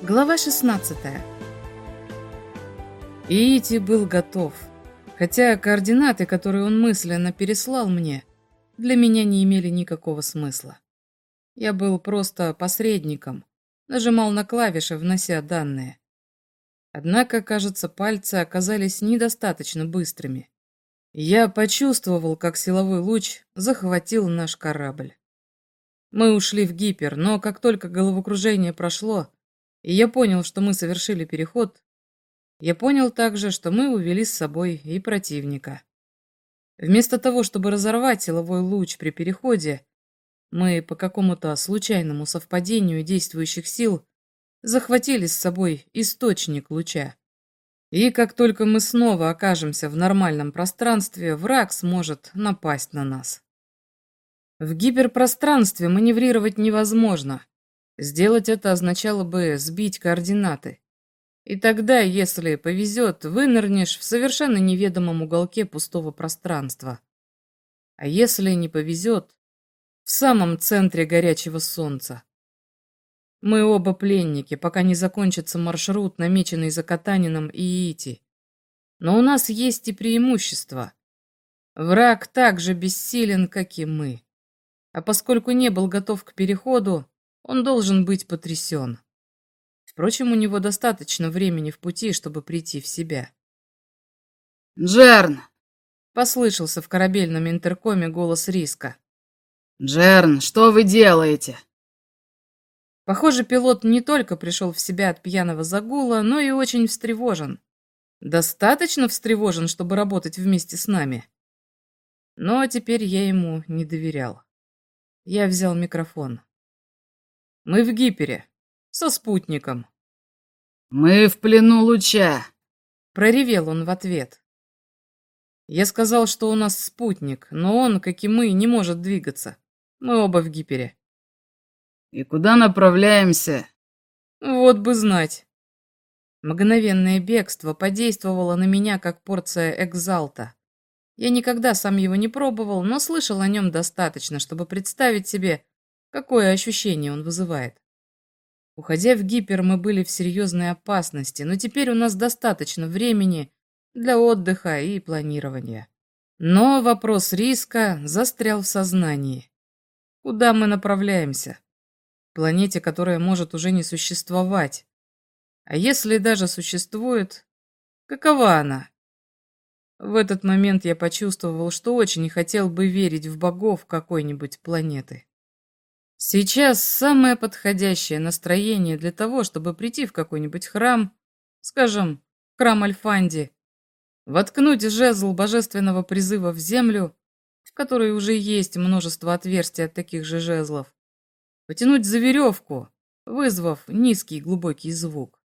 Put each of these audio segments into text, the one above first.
Глава 16 Иити был готов, хотя координаты, которые он мысленно переслал мне, для меня не имели никакого смысла. Я был просто посредником, нажимал на клавиши, внося данные. Однако, кажется, пальцы оказались недостаточно быстрыми. Я почувствовал, как силовой луч захватил наш корабль. Мы ушли в гипер, но как только головокружение прошло, и я понял, что мы совершили переход, я понял также, что мы увели с собой и противника. Вместо того, чтобы разорвать силовой луч при переходе, мы по какому-то случайному совпадению действующих сил захватили с собой источник луча. И как только мы снова окажемся в нормальном пространстве, враг сможет напасть на нас. В гиперпространстве маневрировать невозможно. Сделать это означало бы сбить координаты. И тогда, если повезет, вынырнешь в совершенно неведомом уголке пустого пространства. А если не повезет, в самом центре горячего солнца. Мы оба пленники, пока не закончится маршрут, намеченный за Катанином и Иити. Но у нас есть и преимущество. Враг так же бессилен, как и мы. А поскольку не был готов к переходу, он должен быть потрясен. Впрочем, у него достаточно времени в пути, чтобы прийти в себя. «Джерн!» — послышался в корабельном интеркоме голос Риска. «Джерн, что вы делаете?» Похоже, пилот не только пришел в себя от пьяного загула, но и очень встревожен. Достаточно встревожен, чтобы работать вместе с нами. Но теперь я ему не доверял. Я взял микрофон. Мы в Гипере. Со спутником. Мы в плену луча. Проревел он в ответ. Я сказал, что у нас спутник, но он, как и мы, не может двигаться. Мы оба в Гипере. «И куда направляемся?» «Вот бы знать». Мгновенное бегство подействовало на меня, как порция экзалта. Я никогда сам его не пробовал, но слышал о нем достаточно, чтобы представить себе, какое ощущение он вызывает. Уходя в гипер, мы были в серьезной опасности, но теперь у нас достаточно времени для отдыха и планирования. Но вопрос риска застрял в сознании. Куда мы направляемся? планете, которая может уже не существовать. А если даже существует, какова она? В этот момент я почувствовал, что очень хотел бы верить в богов какой-нибудь планеты. Сейчас самое подходящее настроение для того, чтобы прийти в какой-нибудь храм, скажем, храм Альфанди, воткнуть жезл божественного призыва в землю, в которой уже есть множество отверстий от таких же жезлов, потянуть за веревку, вызвав низкий глубокий звук.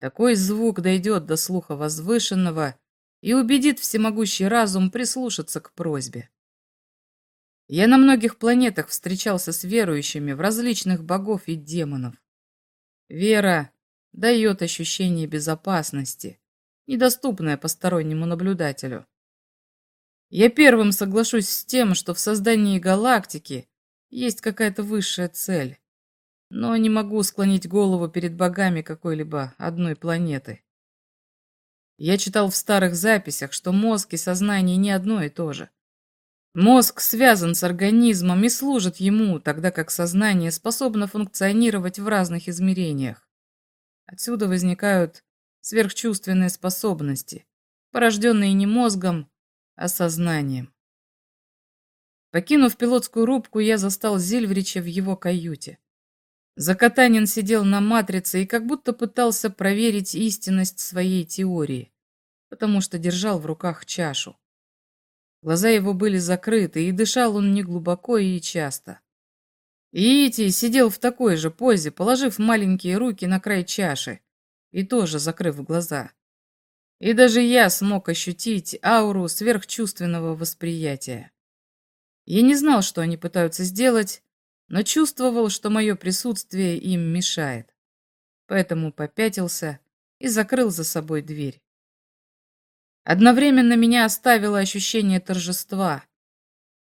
Такой звук дойдет до слуха возвышенного и убедит всемогущий разум прислушаться к просьбе. Я на многих планетах встречался с верующими в различных богов и демонов. Вера дает ощущение безопасности, недоступное постороннему наблюдателю. Я первым соглашусь с тем, что в создании галактики есть какая-то высшая цель. Но не могу склонить голову перед богами какой-либо одной планеты. Я читал в старых записях, что мозг и сознание не одно и то же. Мозг связан с организмом и служит ему, тогда как сознание способно функционировать в разных измерениях. Отсюда возникают сверхчувственные способности, порожденные не мозгом, а сознанием. Покинув пилотскую рубку, я застал Зильврича в его каюте. Закатанин сидел на матрице и как будто пытался проверить истинность своей теории, потому что держал в руках чашу. Глаза его были закрыты, и дышал он неглубоко и часто. Иити сидел в такой же позе, положив маленькие руки на край чаши и тоже закрыв глаза. И даже я смог ощутить ауру сверхчувственного восприятия. Я не знал, что они пытаются сделать, но чувствовал, что мое присутствие им мешает. Поэтому попятился и закрыл за собой дверь. Одновременно меня оставило ощущение торжества.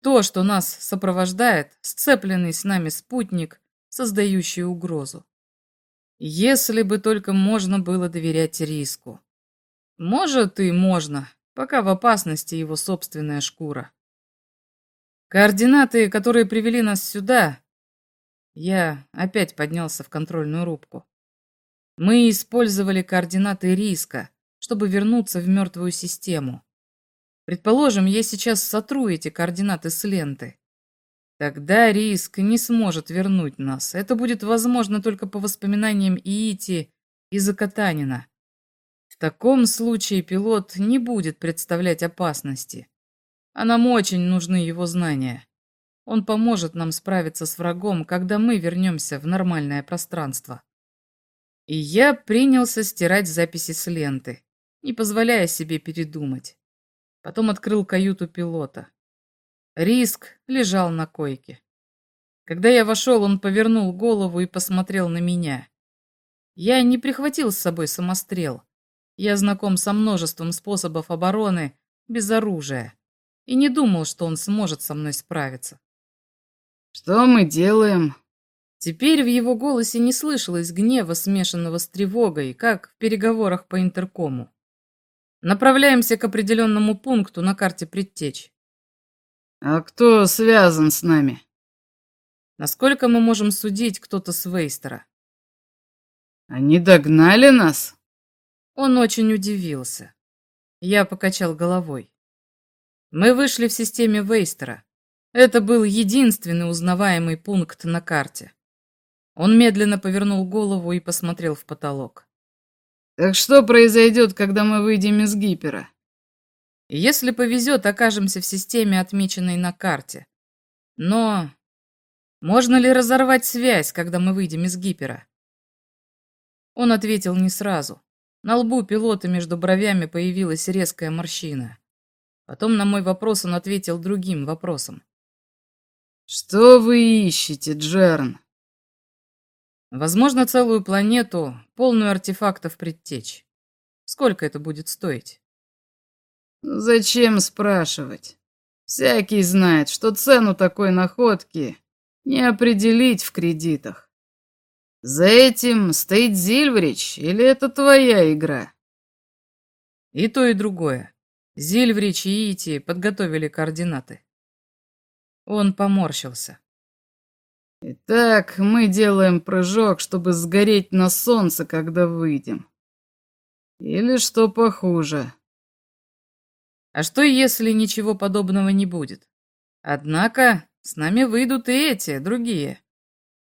То, что нас сопровождает, сцепленный с нами спутник, создающий угрозу. Если бы только можно было доверять риску. Может и можно, пока в опасности его собственная шкура. Координаты, которые привели нас сюда... Я опять поднялся в контрольную рубку. Мы использовали координаты риска, чтобы вернуться в мертвую систему. Предположим, я сейчас сотру эти координаты с ленты. Тогда риск не сможет вернуть нас. Это будет возможно только по воспоминаниям Иити и Закатанина. В таком случае пилот не будет представлять опасности. А нам очень нужны его знания. Он поможет нам справиться с врагом, когда мы вернемся в нормальное пространство. И я принялся стирать записи с ленты, не позволяя себе передумать. Потом открыл каюту пилота. Риск лежал на койке. Когда я вошел, он повернул голову и посмотрел на меня. Я не прихватил с собой самострел. Я знаком со множеством способов обороны без оружия и не думал, что он сможет со мной справиться. «Что мы делаем?» Теперь в его голосе не слышалось гнева, смешанного с тревогой, как в переговорах по интеркому. Направляемся к определенному пункту на карте предтеч. А кто связан с нами? Насколько мы можем судить, кто-то с Вейстера. Они догнали нас? Он очень удивился. Я покачал головой. Мы вышли в системе Вейстера. Это был единственный узнаваемый пункт на карте. Он медленно повернул голову и посмотрел в потолок. Так что произойдет, когда мы выйдем из гипера? Если повезет, окажемся в системе, отмеченной на карте. Но можно ли разорвать связь, когда мы выйдем из гипера? Он ответил не сразу. На лбу пилота между бровями появилась резкая морщина. Потом на мой вопрос он ответил другим вопросом. «Что вы ищете, Джерн?» Возможно, целую планету, полную артефактов предтеч. Сколько это будет стоить? Зачем спрашивать? Всякий знает, что цену такой находки не определить в кредитах. За этим стоит Зильврич или это твоя игра? И то, и другое. Зильврич и Ити подготовили координаты. Он поморщился. Итак, мы делаем прыжок, чтобы сгореть на солнце, когда выйдем. Или что похуже. А что, если ничего подобного не будет? Однако с нами выйдут и эти, другие.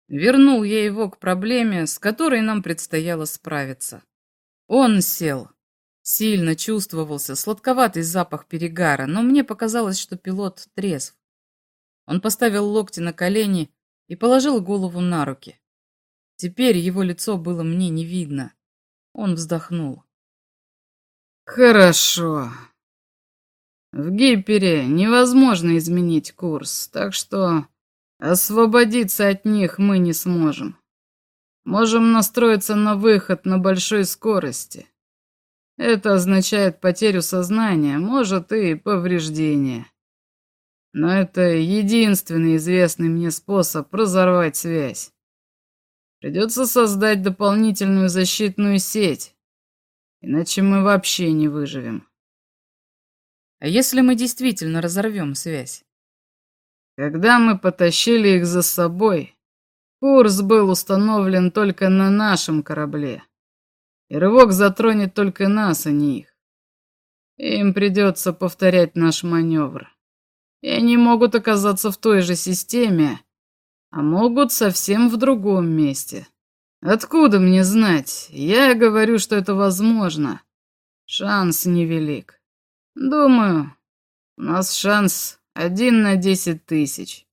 Вернул я его к проблеме, с которой нам предстояло справиться. Он сел. Сильно чувствовался сладковатый запах перегара, но мне показалось, что пилот трезв. Он поставил локти на колени и положил голову на руки. Теперь его лицо было мне не видно. Он вздохнул. «Хорошо. В Гипере невозможно изменить курс, так что освободиться от них мы не сможем. Можем настроиться на выход на большой скорости. Это означает потерю сознания, может и повреждение. Но это единственный известный мне способ разорвать связь. Придется создать дополнительную защитную сеть, иначе мы вообще не выживем. А если мы действительно разорвем связь? Когда мы потащили их за собой, курс был установлен только на нашем корабле. И рывок затронет только нас, а не их. Им придется повторять наш маневр и они могут оказаться в той же системе, а могут совсем в другом месте. Откуда мне знать? Я говорю, что это возможно. Шанс невелик. Думаю, у нас шанс один на десять тысяч.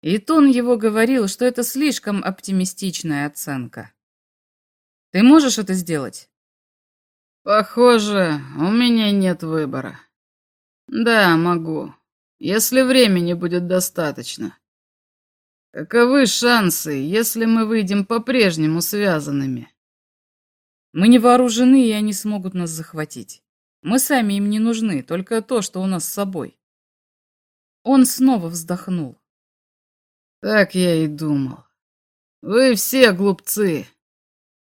И Тон его говорил, что это слишком оптимистичная оценка. Ты можешь это сделать? Похоже, у меня нет выбора. Да, могу если времени будет достаточно. Каковы шансы, если мы выйдем по-прежнему связанными? Мы не вооружены, и они смогут нас захватить. Мы сами им не нужны, только то, что у нас с собой. Он снова вздохнул. Так я и думал. Вы все глупцы.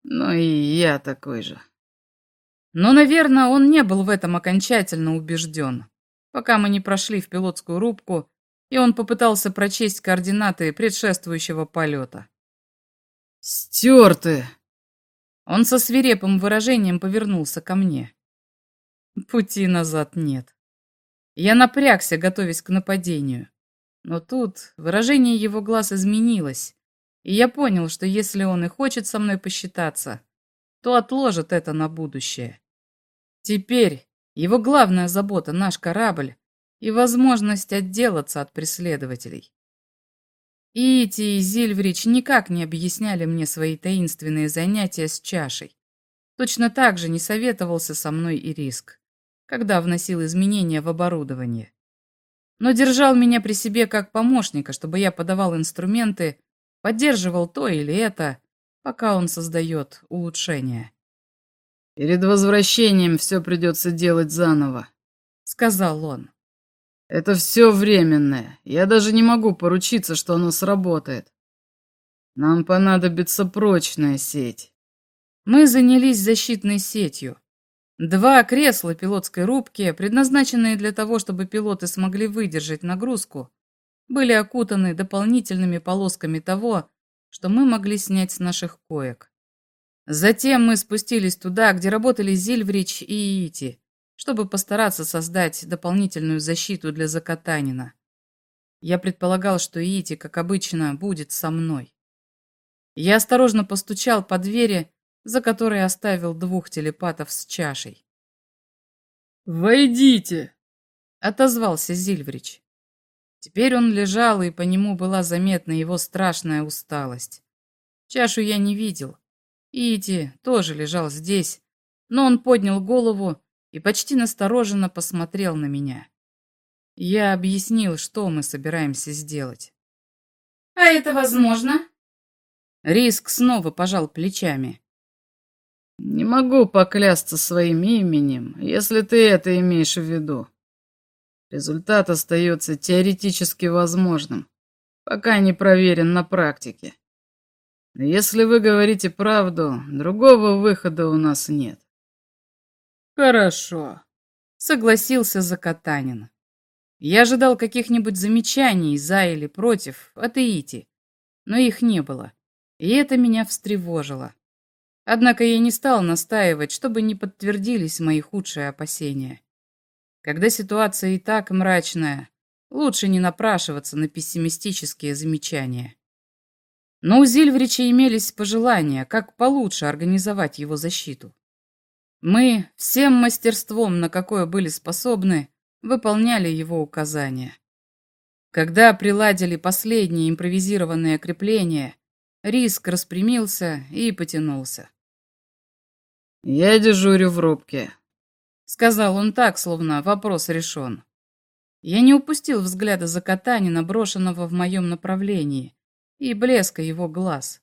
Ну и я такой же. Но, наверное, он не был в этом окончательно убежден, пока мы не прошли в пилотскую рубку, и он попытался прочесть координаты предшествующего полета. «Стерты!» Он со свирепым выражением повернулся ко мне. Пути назад нет. Я напрягся, готовясь к нападению. Но тут выражение его глаз изменилось, и я понял, что если он и хочет со мной посчитаться, то отложит это на будущее. Теперь его главная забота — наш корабль и возможность отделаться от преследователей. Ити и Зильврич никак не объясняли мне свои таинственные занятия с чашей. Точно так же не советовался со мной и Риск, когда вносил изменения в оборудование. Но держал меня при себе как помощника, чтобы я подавал инструменты, поддерживал то или это, пока он создает улучшения. «Перед возвращением все придется делать заново», — сказал он. «Это все временное. Я даже не могу поручиться, что оно сработает. Нам понадобится прочная сеть». Мы занялись защитной сетью. Два кресла пилотской рубки, предназначенные для того, чтобы пилоты смогли выдержать нагрузку, были окутаны дополнительными полосками того, что мы могли снять с наших коек. Затем мы спустились туда, где работали Зильврич и Ити, чтобы постараться создать дополнительную защиту для Закатанина. Я предполагал, что Ити, как обычно, будет со мной. Я осторожно постучал по двери, за которой оставил двух телепатов с чашей. «Войдите!» — отозвался Зильврич. Теперь он лежал, и по нему была заметна его страшная усталость. Чашу я не видел, Ити тоже лежал здесь, но он поднял голову и почти настороженно посмотрел на меня. Я объяснил, что мы собираемся сделать. «А это возможно?» Риск снова пожал плечами. «Не могу поклясться своим именем, если ты это имеешь в виду. Результат остается теоретически возможным, пока не проверен на практике. Если вы говорите правду, другого выхода у нас нет. Хорошо, согласился Закатанин. Я ожидал каких-нибудь замечаний за или против от но их не было, и это меня встревожило. Однако я не стал настаивать, чтобы не подтвердились мои худшие опасения. Когда ситуация и так мрачная, лучше не напрашиваться на пессимистические замечания. Но у Зильврича имелись пожелания, как получше организовать его защиту. Мы всем мастерством, на какое были способны, выполняли его указания. Когда приладили последние импровизированные крепления, Риск распрямился и потянулся. «Я дежурю в рубке», — сказал он так, словно вопрос решен. Я не упустил взгляда за Катанина, брошенного в моем направлении, и блеска его глаз.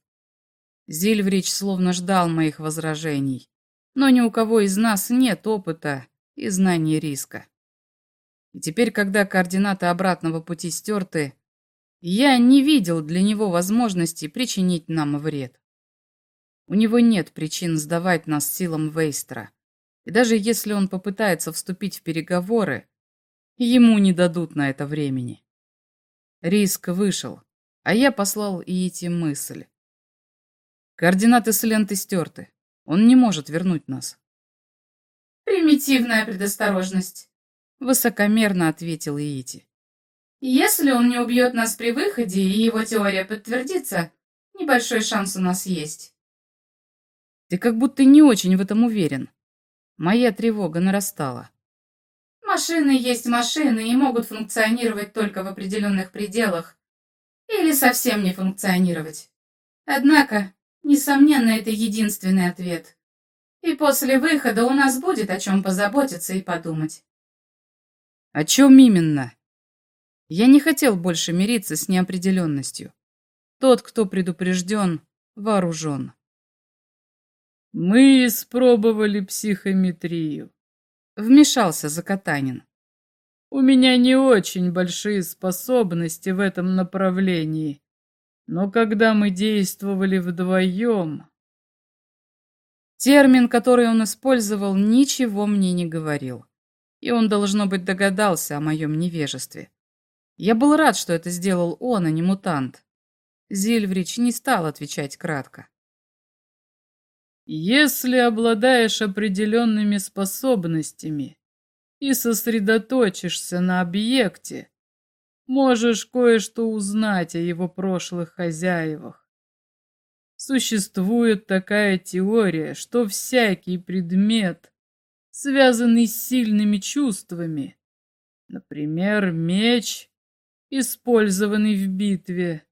Зильврич словно ждал моих возражений, но ни у кого из нас нет опыта и знаний риска. И теперь, когда координаты обратного пути стерты, я не видел для него возможности причинить нам вред. У него нет причин сдавать нас силам Вейстера, и даже если он попытается вступить в переговоры, ему не дадут на это времени. Риск вышел, а я послал и эти мысли. Координаты с ленты стерты. Он не может вернуть нас. «Примитивная предосторожность», — высокомерно ответил Иити. «Если он не убьет нас при выходе, и его теория подтвердится, небольшой шанс у нас есть». «Ты как будто не очень в этом уверен». Моя тревога нарастала. «Машины есть машины и могут функционировать только в определенных пределах, или совсем не функционировать. Однако, несомненно, это единственный ответ. И после выхода у нас будет о чем позаботиться и подумать. О чем именно? Я не хотел больше мириться с неопределенностью. Тот, кто предупрежден, вооружен. Мы испробовали психометрию. Вмешался Закатанин. У меня не очень большие способности в этом направлении. Но когда мы действовали вдвоем... Термин, который он использовал, ничего мне не говорил. И он, должно быть, догадался о моем невежестве. Я был рад, что это сделал он, а не мутант. Зильврич не стал отвечать кратко. Если обладаешь определенными способностями и сосредоточишься на объекте, можешь кое-что узнать о его прошлых хозяевах. Существует такая теория, что всякий предмет, связанный с сильными чувствами, например, меч, использованный в битве,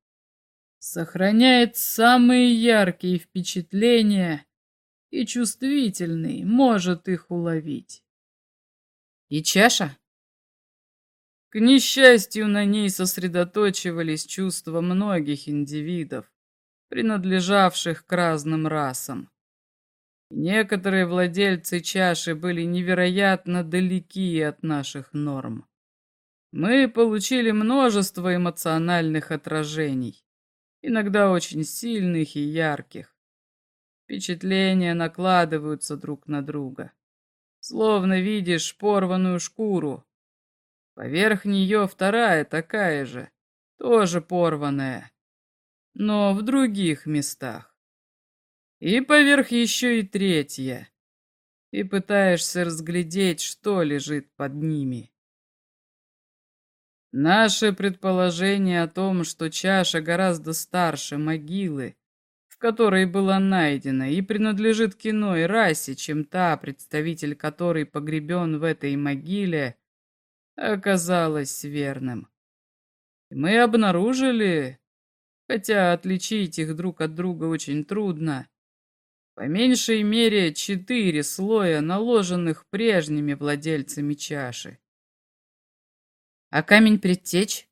сохраняет самые яркие впечатления и чувствительный может их уловить. И чаша? К несчастью, на ней сосредоточивались чувства многих индивидов, принадлежавших к разным расам. Некоторые владельцы чаши были невероятно далеки от наших норм. Мы получили множество эмоциональных отражений, иногда очень сильных и ярких. Впечатления накладываются друг на друга. Словно видишь порванную шкуру. Поверх нее вторая такая же, тоже порванная, но в других местах. И поверх еще и третья. И пытаешься разглядеть, что лежит под ними. Наше предположение о том, что чаша гораздо старше могилы, которой была найдена, и принадлежит к иной расе, чем та, представитель которой погребен в этой могиле, оказалась верным. Мы обнаружили, хотя отличить их друг от друга очень трудно, по меньшей мере четыре слоя, наложенных прежними владельцами чаши. А камень предтеч?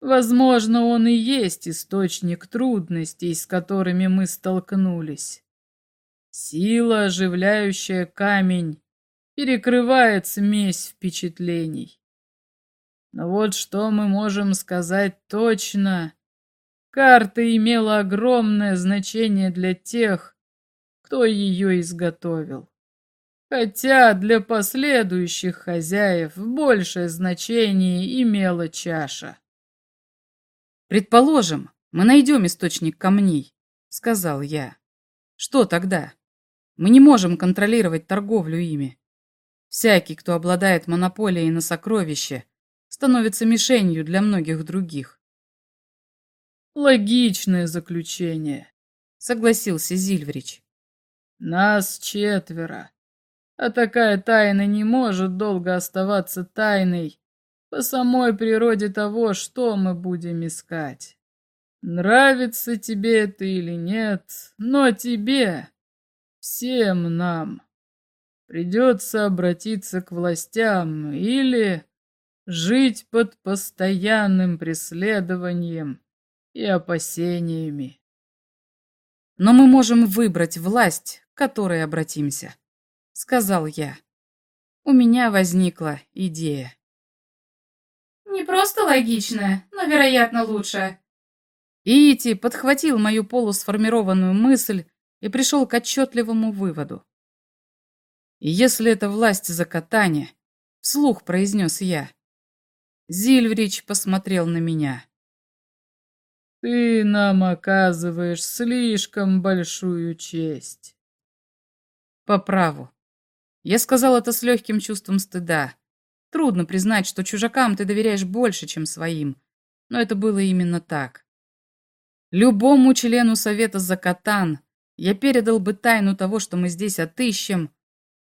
Возможно, он и есть источник трудностей, с которыми мы столкнулись. Сила, оживляющая камень, перекрывает смесь впечатлений. Но вот что мы можем сказать точно. Карта имела огромное значение для тех, кто ее изготовил. Хотя для последующих хозяев большее значение имела чаша. «Предположим, мы найдем источник камней», — сказал я. «Что тогда? Мы не можем контролировать торговлю ими. Всякий, кто обладает монополией на сокровища, становится мишенью для многих других». «Логичное заключение», — согласился Зильврич. «Нас четверо, а такая тайна не может долго оставаться тайной по самой природе того, что мы будем искать. Нравится тебе это или нет, но тебе, всем нам, придется обратиться к властям или жить под постоянным преследованием и опасениями. Но мы можем выбрать власть, к которой обратимся, сказал я. У меня возникла идея. Не просто логичное, но, вероятно, лучшее. Ити подхватил мою полусформированную мысль и пришел к отчетливому выводу. Если это власть за катание, вслух произнес я. Зильврич посмотрел на меня. Ты нам оказываешь слишком большую честь. По праву. Я сказал это с легким чувством стыда. Трудно признать, что чужакам ты доверяешь больше, чем своим. Но это было именно так. Любому члену Совета Закатан я передал бы тайну того, что мы здесь отыщем,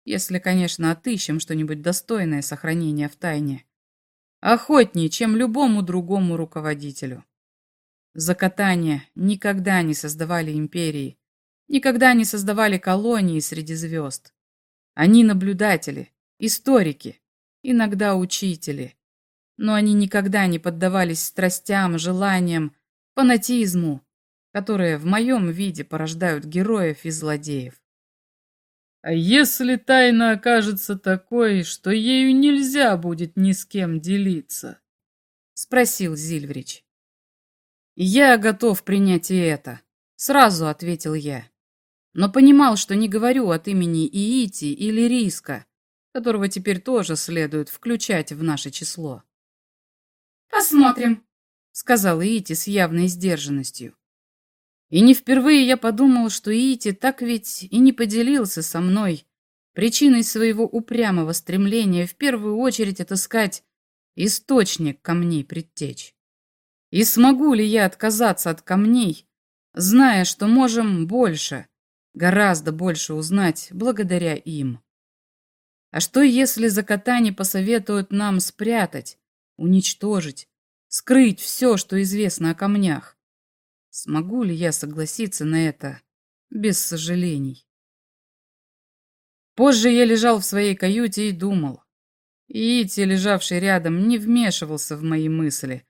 если, конечно, отыщем что-нибудь достойное сохранения в тайне. Охотнее, чем любому другому руководителю. Закатания никогда не создавали империи, никогда не создавали колонии среди звезд. Они наблюдатели, историки, иногда учители. Но они никогда не поддавались страстям, желаниям, фанатизму, которые в моем виде порождают героев и злодеев. А если тайна окажется такой, что ею нельзя будет ни с кем делиться? Спросил Зильврич. Я готов принять и это, сразу ответил я. но понимал, что не говорю от имени Иити или Риска, которого теперь тоже следует включать в наше число. «Посмотрим», — сказал Иити с явной сдержанностью. И не впервые я подумал, что Иити так ведь и не поделился со мной причиной своего упрямого стремления в первую очередь отыскать источник камней предтеч. И смогу ли я отказаться от камней, зная, что можем больше, гораздо больше узнать благодаря им? А что, если закатане посоветуют нам спрятать, уничтожить, скрыть все, что известно о камнях? Смогу ли я согласиться на это без сожалений? Позже я лежал в своей каюте и думал. Ити, лежавший рядом, не вмешивался в мои мысли,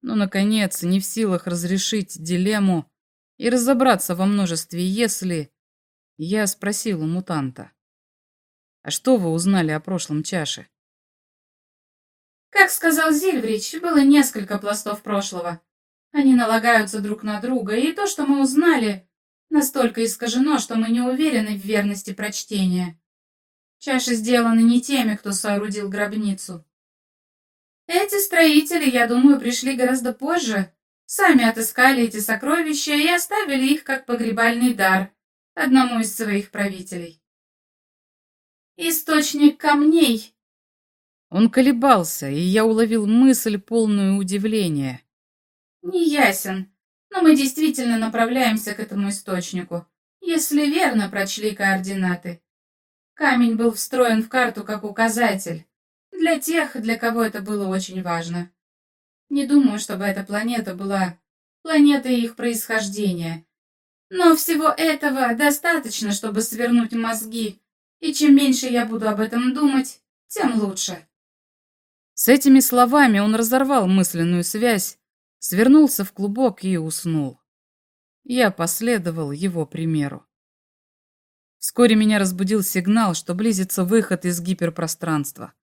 но, наконец, не в силах разрешить дилемму и разобраться во множестве «если», я спросил у мутанта. «А что вы узнали о прошлом чаше?» Как сказал Зильврич, было несколько пластов прошлого. Они налагаются друг на друга, и то, что мы узнали, настолько искажено, что мы не уверены в верности прочтения. Чаши сделаны не теми, кто соорудил гробницу. Эти строители, я думаю, пришли гораздо позже, сами отыскали эти сокровища и оставили их как погребальный дар одному из своих правителей. Источник камней. Он колебался, и я уловил мысль, полную удивления. Не ясен, но мы действительно направляемся к этому источнику, если верно прочли координаты. Камень был встроен в карту как указатель, для тех, для кого это было очень важно. Не думаю, чтобы эта планета была планетой их происхождения. Но всего этого достаточно, чтобы свернуть мозги, и чем меньше я буду об этом думать, тем лучше. С этими словами он разорвал мысленную связь свернулся в клубок и уснул. Я последовал его примеру. Вскоре меня разбудил сигнал, что близится выход из гиперпространства.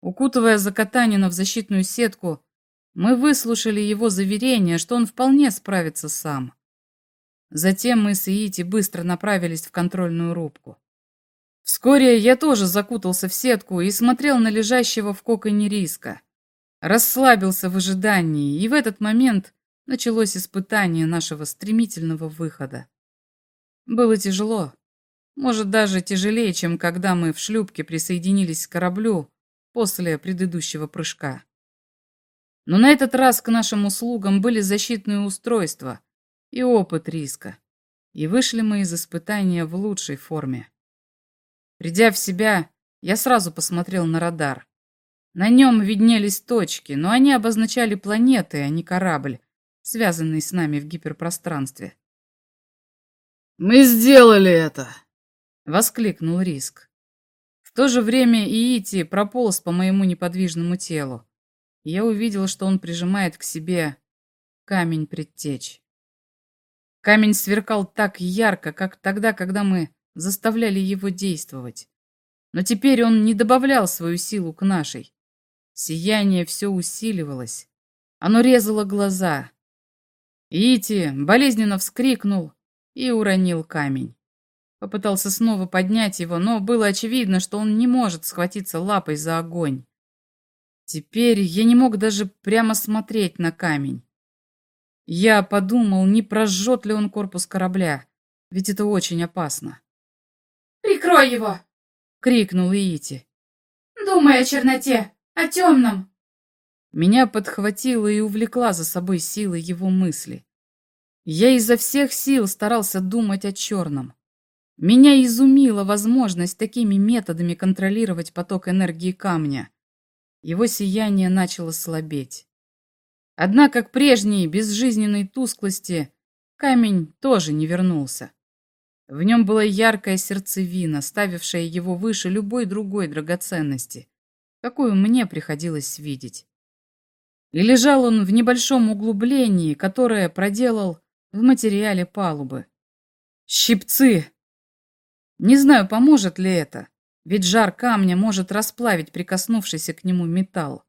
Укутывая Закатанина в защитную сетку, мы выслушали его заверение, что он вполне справится сам. Затем мы с Иити быстро направились в контрольную рубку. Вскоре я тоже закутался в сетку и смотрел на лежащего в коконе риска расслабился в ожидании, и в этот момент началось испытание нашего стремительного выхода. Было тяжело, может даже тяжелее, чем когда мы в шлюпке присоединились к кораблю после предыдущего прыжка. Но на этот раз к нашим услугам были защитные устройства и опыт риска, и вышли мы из испытания в лучшей форме. Придя в себя, я сразу посмотрел на радар. На нем виднелись точки, но они обозначали планеты, а не корабль, связанный с нами в гиперпространстве. «Мы сделали это!» — воскликнул Риск. В то же время Иити прополз по моему неподвижному телу. я увидел, что он прижимает к себе камень предтеч. Камень сверкал так ярко, как тогда, когда мы заставляли его действовать. Но теперь он не добавлял свою силу к нашей. Сияние все усиливалось. Оно резало глаза. Ити болезненно вскрикнул и уронил камень. Попытался снова поднять его, но было очевидно, что он не может схватиться лапой за огонь. Теперь я не мог даже прямо смотреть на камень. Я подумал, не прожжет ли он корпус корабля, ведь это очень опасно. «Прикрой его!» — крикнул Иити. «Думай о черноте!» О темном!» Меня подхватила и увлекла за собой сила его мысли. Я изо всех сил старался думать о черном. Меня изумила возможность такими методами контролировать поток энергии камня. Его сияние начало слабеть. Однако к прежней безжизненной тусклости камень тоже не вернулся. В нем была яркая сердцевина, ставившая его выше любой другой драгоценности какую мне приходилось видеть. И лежал он в небольшом углублении, которое проделал в материале палубы. Щипцы! Не знаю, поможет ли это, ведь жар камня может расплавить прикоснувшийся к нему металл.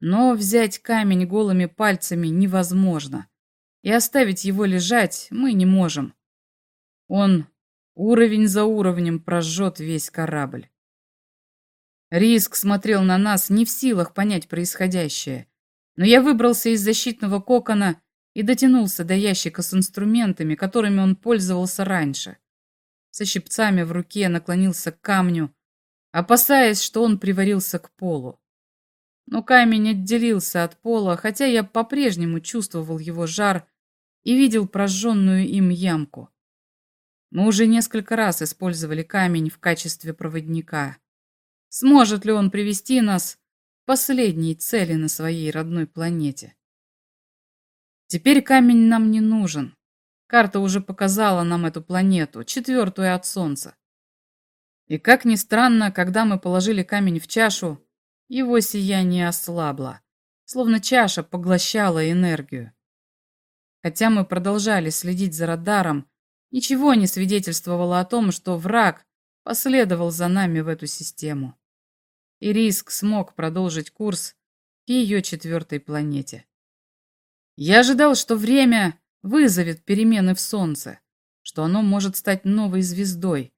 Но взять камень голыми пальцами невозможно, и оставить его лежать мы не можем. Он Уровень за уровнем прожжет весь корабль. Риск смотрел на нас, не в силах понять происходящее. Но я выбрался из защитного кокона и дотянулся до ящика с инструментами, которыми он пользовался раньше. Со щипцами в руке наклонился к камню, опасаясь, что он приварился к полу. Но камень отделился от пола, хотя я по-прежнему чувствовал его жар и видел прожженную им ямку. Мы уже несколько раз использовали камень в качестве проводника. Сможет ли он привести нас к последней цели на своей родной планете? Теперь камень нам не нужен. Карта уже показала нам эту планету, четвертую от Солнца. И как ни странно, когда мы положили камень в чашу, его сияние ослабло, словно чаша поглощала энергию. Хотя мы продолжали следить за радаром, Ничего не свидетельствовало о том, что враг последовал за нами в эту систему. И риск смог продолжить курс к ее четвертой планете. Я ожидал, что время вызовет перемены в Солнце, что оно может стать новой звездой,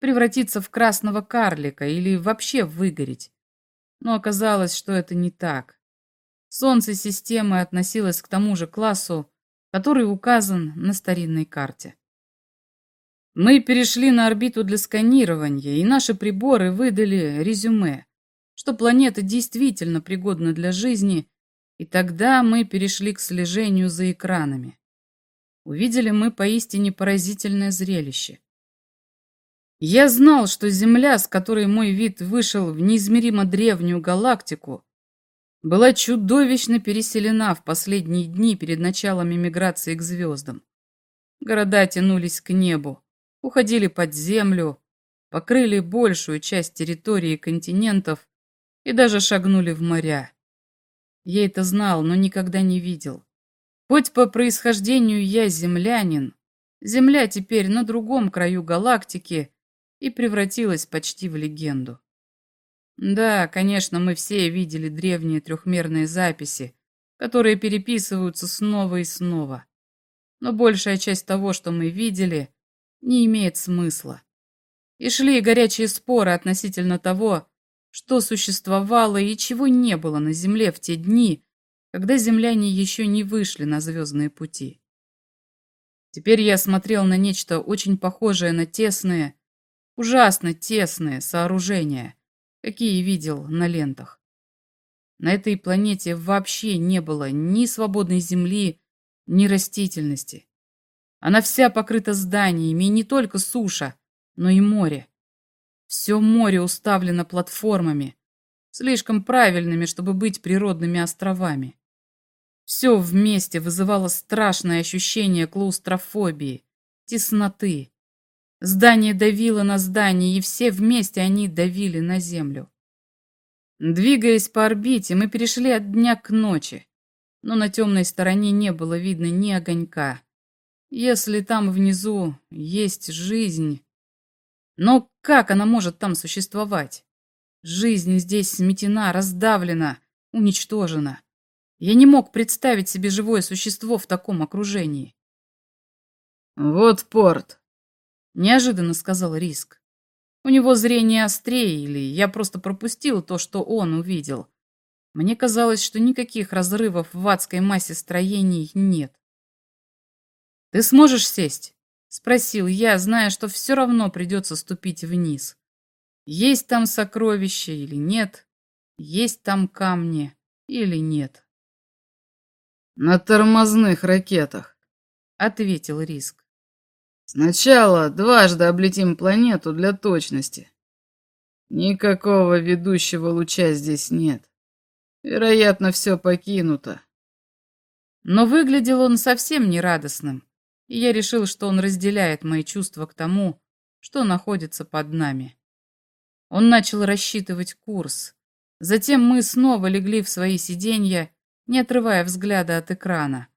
превратиться в красного карлика или вообще выгореть. Но оказалось, что это не так. Солнце системы относилось к тому же классу, который указан на старинной карте. Мы перешли на орбиту для сканирования, и наши приборы выдали резюме, что планета действительно пригодна для жизни, и тогда мы перешли к слежению за экранами. Увидели мы поистине поразительное зрелище. Я знал, что Земля, с которой мой вид вышел в неизмеримо древнюю галактику, была чудовищно переселена в последние дни перед началом миграции к звездам. Города тянулись к небу, уходили под землю, покрыли большую часть территории континентов и даже шагнули в моря. Я это знал, но никогда не видел. Хоть по происхождению я землянин, Земля теперь на другом краю галактики и превратилась почти в легенду. Да, конечно, мы все видели древние трехмерные записи, которые переписываются снова и снова. Но большая часть того, что мы видели, не имеет смысла. И шли горячие споры относительно того, что существовало и чего не было на Земле в те дни, когда земляне еще не вышли на звездные пути. Теперь я смотрел на нечто очень похожее на тесные, ужасно тесные сооружения, какие видел на лентах. На этой планете вообще не было ни свободной земли, ни растительности. Она вся покрыта зданиями, и не только суша, но и море. Все море уставлено платформами, слишком правильными, чтобы быть природными островами. Все вместе вызывало страшное ощущение клаустрофобии, тесноты. Здание давило на здание, и все вместе они давили на землю. Двигаясь по орбите, мы перешли от дня к ночи, но на темной стороне не было видно ни огонька, если там внизу есть жизнь... Но как она может там существовать? Жизнь здесь сметена, раздавлена, уничтожена. Я не мог представить себе живое существо в таком окружении. «Вот порт», — неожиданно сказал Риск. У него зрение острее, или я просто пропустил то, что он увидел. Мне казалось, что никаких разрывов в адской массе строений нет. «Ты сможешь сесть?» — спросил я, зная, что все равно придется ступить вниз. Есть там сокровища или нет? Есть там камни или нет? «На тормозных ракетах», — ответил Риск. «Сначала дважды облетим планету для точности. Никакого ведущего луча здесь нет. Вероятно, все покинуто». Но выглядел он совсем не радостным и я решил, что он разделяет мои чувства к тому, что находится под нами. Он начал рассчитывать курс. Затем мы снова легли в свои сиденья, не отрывая взгляда от экрана,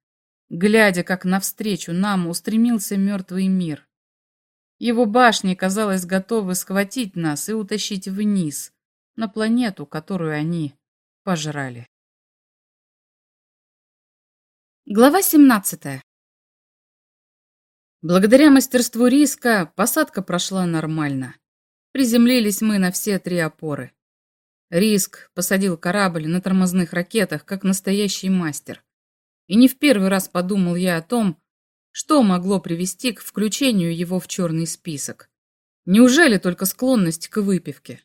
глядя, как навстречу нам устремился мертвый мир. Его башни, казалось, готовы схватить нас и утащить вниз, на планету, которую они пожрали. Глава семнадцатая. Благодаря мастерству риска посадка прошла нормально. Приземлились мы на все три опоры. Риск посадил корабль на тормозных ракетах, как настоящий мастер. И не в первый раз подумал я о том, что могло привести к включению его в черный список. Неужели только склонность к выпивке?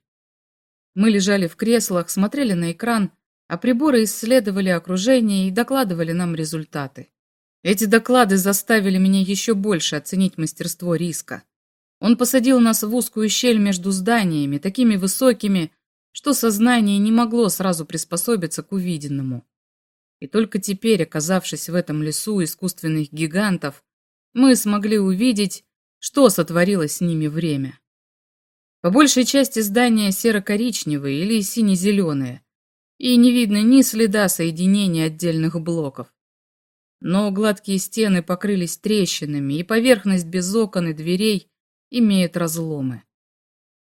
Мы лежали в креслах, смотрели на экран, а приборы исследовали окружение и докладывали нам результаты. Эти доклады заставили меня еще больше оценить мастерство риска. Он посадил нас в узкую щель между зданиями, такими высокими, что сознание не могло сразу приспособиться к увиденному. И только теперь, оказавшись в этом лесу искусственных гигантов, мы смогли увидеть, что сотворило с ними время. По большей части здания серо-коричневые или сине-зеленые, и не видно ни следа соединения отдельных блоков. Но гладкие стены покрылись трещинами, и поверхность без окон и дверей имеет разломы.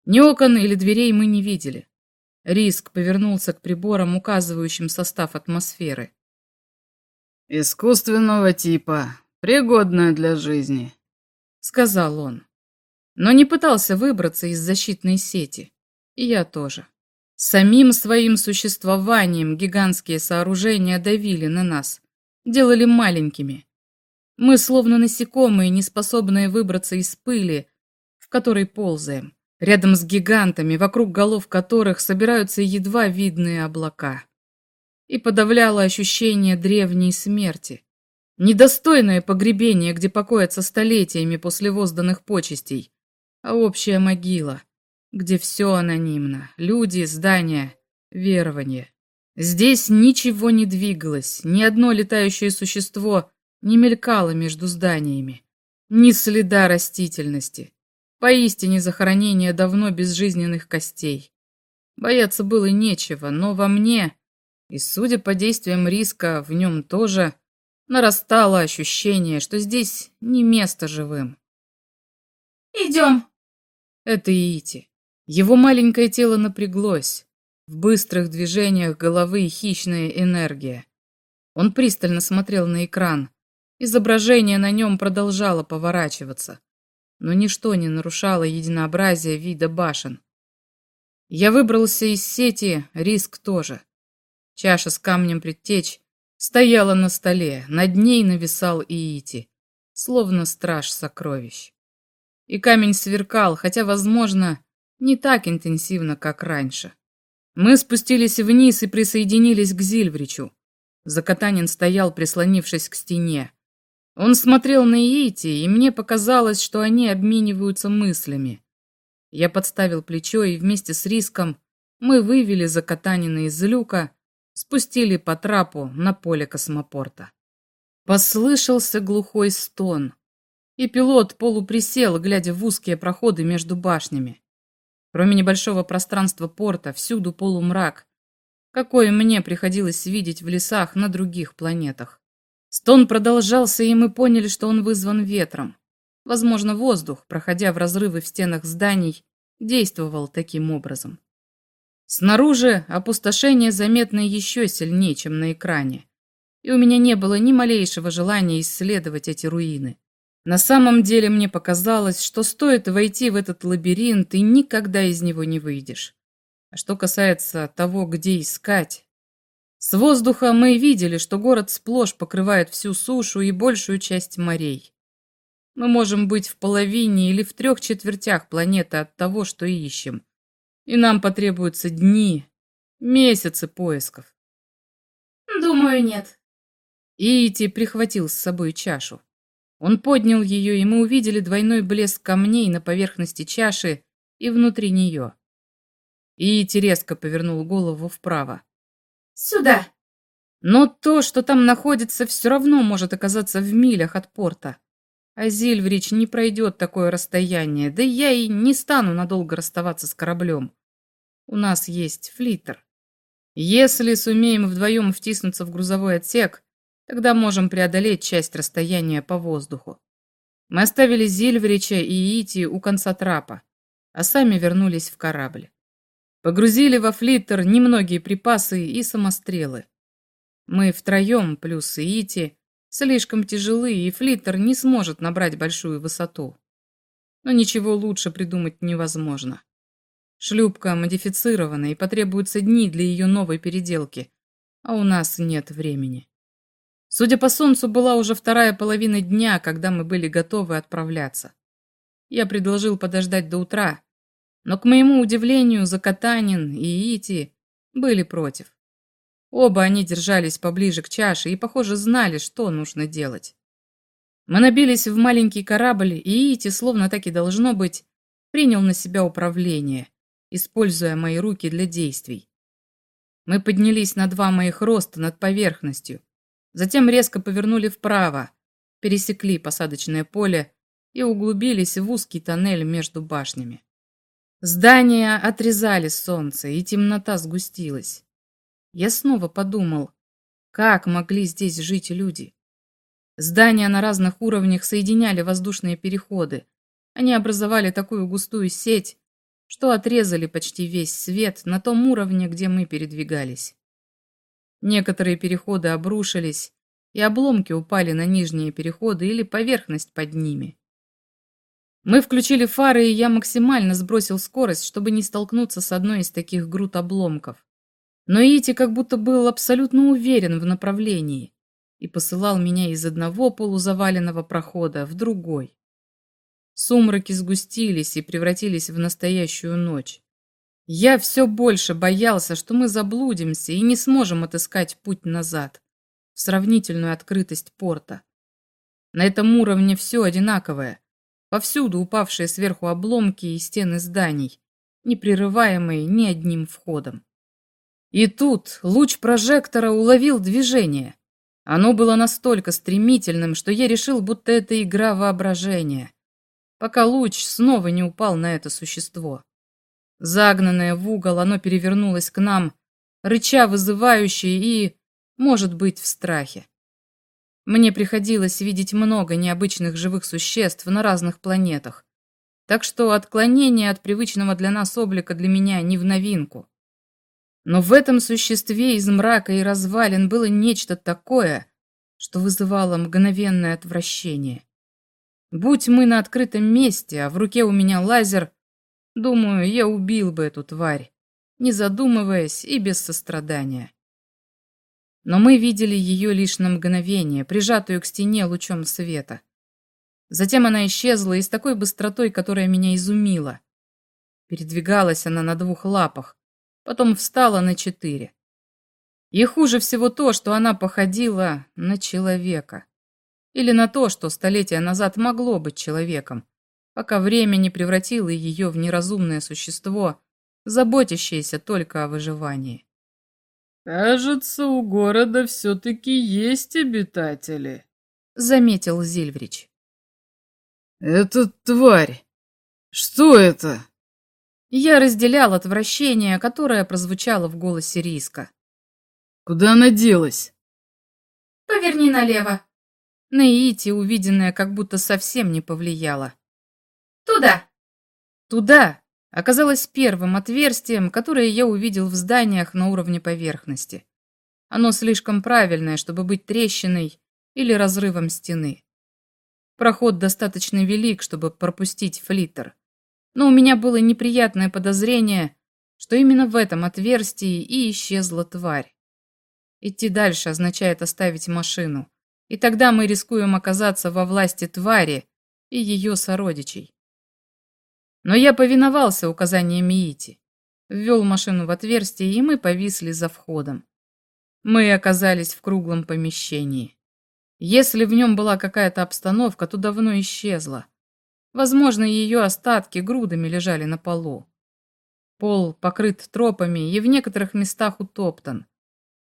Ни окон или дверей мы не видели. Риск повернулся к приборам, указывающим состав атмосферы. «Искусственного типа, пригодная для жизни», — сказал он. Но не пытался выбраться из защитной сети. И я тоже. Самим своим существованием гигантские сооружения давили на нас, делали маленькими. Мы словно насекомые, не способные выбраться из пыли, в которой ползаем, рядом с гигантами, вокруг голов которых собираются едва видные облака и подавляло ощущение древней смерти. Недостойное погребение, где покоятся столетиями после возданных почестей, а общая могила, где все анонимно, люди, здания, верование. Здесь ничего не двигалось, ни одно летающее существо не мелькало между зданиями, ни следа растительности. Поистине захоронение давно безжизненных костей. Бояться было нечего, но во мне и, судя по действиям риска, в нем тоже нарастало ощущение, что здесь не место живым. «Идем!» Это Иити. Его маленькое тело напряглось. В быстрых движениях головы хищная энергия. Он пристально смотрел на экран. Изображение на нем продолжало поворачиваться. Но ничто не нарушало единообразие вида башен. Я выбрался из сети, риск тоже. Чаша с камнем предтеч стояла на столе, над ней нависал Иити, словно страж сокровищ. И камень сверкал, хотя, возможно, не так интенсивно, как раньше. Мы спустились вниз и присоединились к Зильвричу. Закатанин стоял, прислонившись к стене. Он смотрел на Иити, и мне показалось, что они обмениваются мыслями. Я подставил плечо, и вместе с Риском мы вывели Закатанина из люка спустили по трапу на поле космопорта. Послышался глухой стон, и пилот полуприсел, глядя в узкие проходы между башнями. Кроме небольшого пространства порта, всюду полумрак, какой мне приходилось видеть в лесах на других планетах. Стон продолжался, и мы поняли, что он вызван ветром. Возможно, воздух, проходя в разрывы в стенах зданий, действовал таким образом. Снаружи опустошение заметно еще сильнее, чем на экране, и у меня не было ни малейшего желания исследовать эти руины. На самом деле мне показалось, что стоит войти в этот лабиринт, и никогда из него не выйдешь. А что касается того, где искать... С воздуха мы видели, что город сплошь покрывает всю сушу и большую часть морей. Мы можем быть в половине или в трех четвертях планеты от того, что ищем, и нам потребуются дни, месяцы поисков. Думаю, нет. Иити прихватил с собой чашу. Он поднял ее, и мы увидели двойной блеск камней на поверхности чаши и внутри нее. Иити резко повернул голову вправо. «Сюда!» Но то, что там находится, все равно может оказаться в милях от порта. А Зильврич не пройдет такое расстояние, да я и не стану надолго расставаться с кораблем. У нас есть флиттер. Если сумеем вдвоем втиснуться в грузовой отсек, тогда можем преодолеть часть расстояния по воздуху. Мы оставили Зильврича и Ити у конца трапа, а сами вернулись в корабль. Погрузили во флиттер немногие припасы и самострелы. Мы втроем, плюс Ити, слишком тяжелы, и флиттер не сможет набрать большую высоту. Но ничего лучше придумать невозможно. Шлюпка модифицирована, и потребуются дни для ее новой переделки, а у нас нет времени. Судя по солнцу, была уже вторая половина дня, когда мы были готовы отправляться. Я предложил подождать до утра, но, к моему удивлению, Закатанин и Ити были против. Оба они держались поближе к чаше и, похоже, знали, что нужно делать. Мы набились в маленький корабль, и Ити, словно так и должно быть, принял на себя управление, используя мои руки для действий. Мы поднялись на два моих роста над поверхностью, затем резко повернули вправо, пересекли посадочное поле и углубились в узкий тоннель между башнями. Здания отрезали солнце, и темнота сгустилась. Я снова подумал, как могли здесь жить люди. Здания на разных уровнях соединяли воздушные переходы. Они образовали такую густую сеть, что отрезали почти весь свет на том уровне, где мы передвигались. Некоторые переходы обрушились, и обломки упали на нижние переходы или поверхность под ними. Мы включили фары, и я максимально сбросил скорость, чтобы не столкнуться с одной из таких груд обломков. Но Ити как будто был абсолютно уверен в направлении и посылал меня из одного полузаваленного прохода в другой. Сумраки сгустились и превратились в настоящую ночь. Я все больше боялся, что мы заблудимся и не сможем отыскать путь назад, в сравнительную открытость порта. На этом уровне все одинаковое. Повсюду упавшие сверху обломки и стены зданий, не прерываемые ни одним входом. И тут луч прожектора уловил движение. Оно было настолько стремительным, что я решил, будто это игра воображения, пока луч снова не упал на это существо. Загнанное в угол, оно перевернулось к нам, рыча вызывающе и, может быть, в страхе. Мне приходилось видеть много необычных живых существ на разных планетах, так что отклонение от привычного для нас облика для меня не в новинку. Но в этом существе из мрака и развалин было нечто такое, что вызывало мгновенное отвращение. Будь мы на открытом месте, а в руке у меня лазер, думаю, я убил бы эту тварь, не задумываясь и без сострадания но мы видели ее лишь на мгновение, прижатую к стене лучом света. Затем она исчезла и с такой быстротой, которая меня изумила. Передвигалась она на двух лапах, потом встала на четыре. И хуже всего то, что она походила на человека. Или на то, что столетия назад могло быть человеком, пока время не превратило ее в неразумное существо, заботящееся только о выживании. «Кажется, у города все-таки есть обитатели», — заметил Зильврич. «Это тварь! Что это?» Я разделял отвращение, которое прозвучало в голосе Риска. «Куда она делась?» «Поверни налево». На Ити увиденное как будто совсем не повлияло. «Туда». «Туда», оказалось первым отверстием, которое я увидел в зданиях на уровне поверхности. Оно слишком правильное, чтобы быть трещиной или разрывом стены. Проход достаточно велик, чтобы пропустить флиттер. Но у меня было неприятное подозрение, что именно в этом отверстии и исчезла тварь. Идти дальше означает оставить машину, и тогда мы рискуем оказаться во власти твари и ее сородичей. Но я повиновался указаниям Ити, ввел машину в отверстие, и мы повисли за входом. Мы оказались в круглом помещении. Если в нем была какая-то обстановка, то давно исчезла. Возможно, ее остатки грудами лежали на полу. Пол покрыт тропами и в некоторых местах утоптан.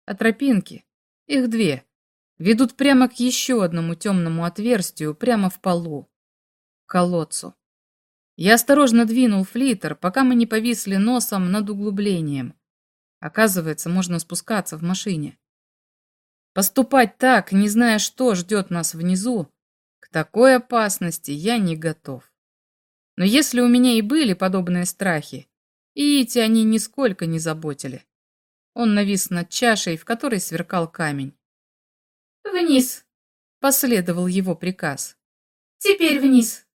А тропинки, их две, ведут прямо к еще одному темному отверстию, прямо в полу, к колодцу. Я осторожно двинул флитер, пока мы не повисли носом над углублением. Оказывается, можно спускаться в машине. Поступать так, не зная, что ждет нас внизу, к такой опасности я не готов. Но если у меня и были подобные страхи, и эти они нисколько не заботили. Он навис над чашей, в которой сверкал камень. «Вниз!» Последовал его приказ. Теперь вниз.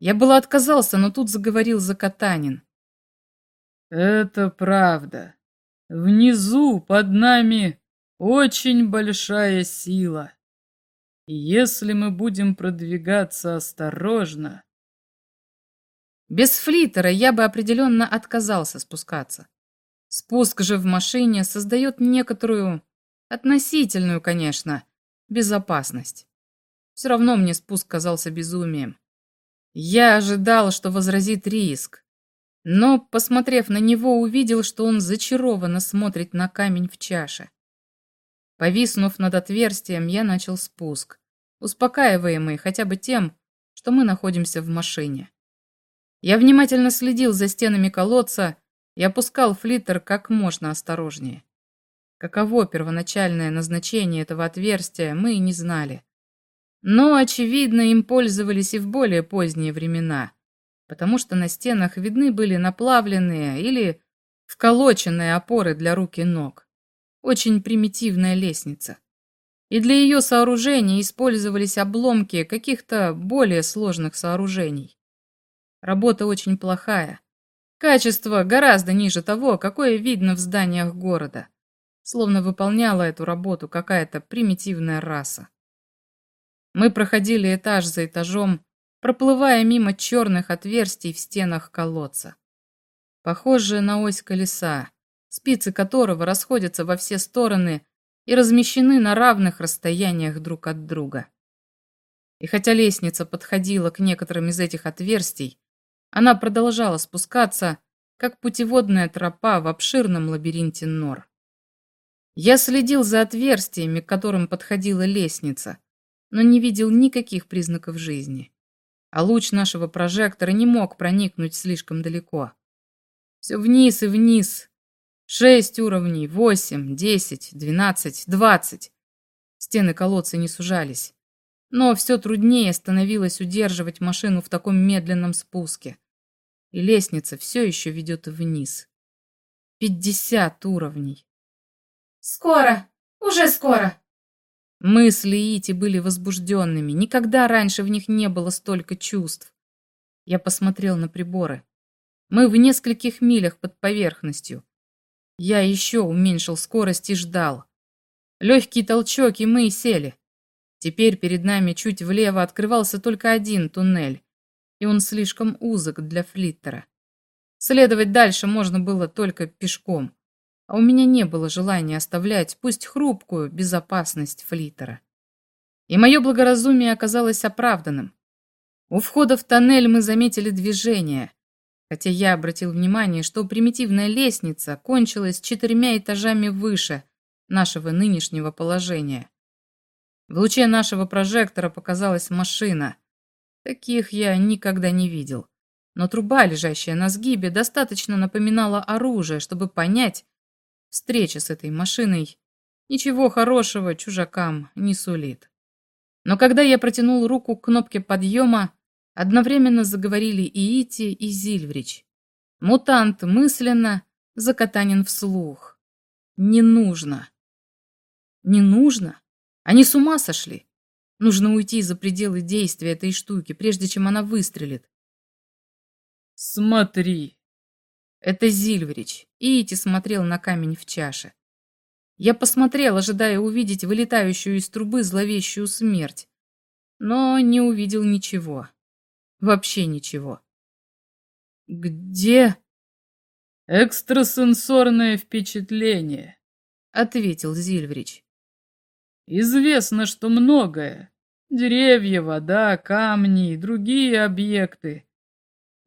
Я было отказался, но тут заговорил Закатанин. Это правда. Внизу под нами очень большая сила. И если мы будем продвигаться осторожно... Без флитера я бы определенно отказался спускаться. Спуск же в машине создает некоторую, относительную, конечно, безопасность. Все равно мне спуск казался безумием. Я ожидал, что возразит риск, но, посмотрев на него, увидел, что он зачарованно смотрит на камень в чаше. Повиснув над отверстием, я начал спуск, успокаиваемый хотя бы тем, что мы находимся в машине. Я внимательно следил за стенами колодца и опускал флиттер как можно осторожнее. Каково первоначальное назначение этого отверстия, мы не знали. Но, очевидно, им пользовались и в более поздние времена, потому что на стенах видны были наплавленные или вколоченные опоры для рук и ног. Очень примитивная лестница. И для ее сооружения использовались обломки каких-то более сложных сооружений. Работа очень плохая. Качество гораздо ниже того, какое видно в зданиях города словно выполняла эту работу какая-то примитивная раса. Мы проходили этаж за этажом, проплывая мимо черных отверстий в стенах колодца. Похожие на ось колеса, спицы которого расходятся во все стороны и размещены на равных расстояниях друг от друга. И хотя лестница подходила к некоторым из этих отверстий, она продолжала спускаться, как путеводная тропа в обширном лабиринте нор. Я следил за отверстиями, к которым подходила лестница, но не видел никаких признаков жизни. А луч нашего прожектора не мог проникнуть слишком далеко. Все вниз и вниз. Шесть уровней, восемь, десять, двенадцать, двадцать. Стены колодца не сужались. Но все труднее становилось удерживать машину в таком медленном спуске. И лестница все еще ведет вниз. Пятьдесят уровней. Скоро, уже скоро. Мысли Ити были возбужденными. Никогда раньше в них не было столько чувств. Я посмотрел на приборы. Мы в нескольких милях под поверхностью. Я еще уменьшил скорость и ждал. Легкий толчок, и мы сели. Теперь перед нами чуть влево открывался только один туннель, и он слишком узок для флиттера. Следовать дальше можно было только пешком а у меня не было желания оставлять, пусть хрупкую, безопасность флитера. И мое благоразумие оказалось оправданным. У входа в тоннель мы заметили движение, хотя я обратил внимание, что примитивная лестница кончилась четырьмя этажами выше нашего нынешнего положения. В луче нашего прожектора показалась машина. Таких я никогда не видел. Но труба, лежащая на сгибе, достаточно напоминала оружие, чтобы понять, Встреча с этой машиной ничего хорошего чужакам не сулит. Но когда я протянул руку к кнопке подъема, одновременно заговорили и Ити, и Зильврич. Мутант мысленно, Закатанин вслух. Не нужно. Не нужно? Они с ума сошли? Нужно уйти за пределы действия этой штуки, прежде чем она выстрелит. «Смотри!» Это Зильврич. Иити смотрел на камень в чаше. Я посмотрел, ожидая увидеть вылетающую из трубы зловещую смерть, но не увидел ничего. Вообще ничего. «Где?» «Экстрасенсорное впечатление», — ответил Зильврич. «Известно, что многое. Деревья, вода, камни и другие объекты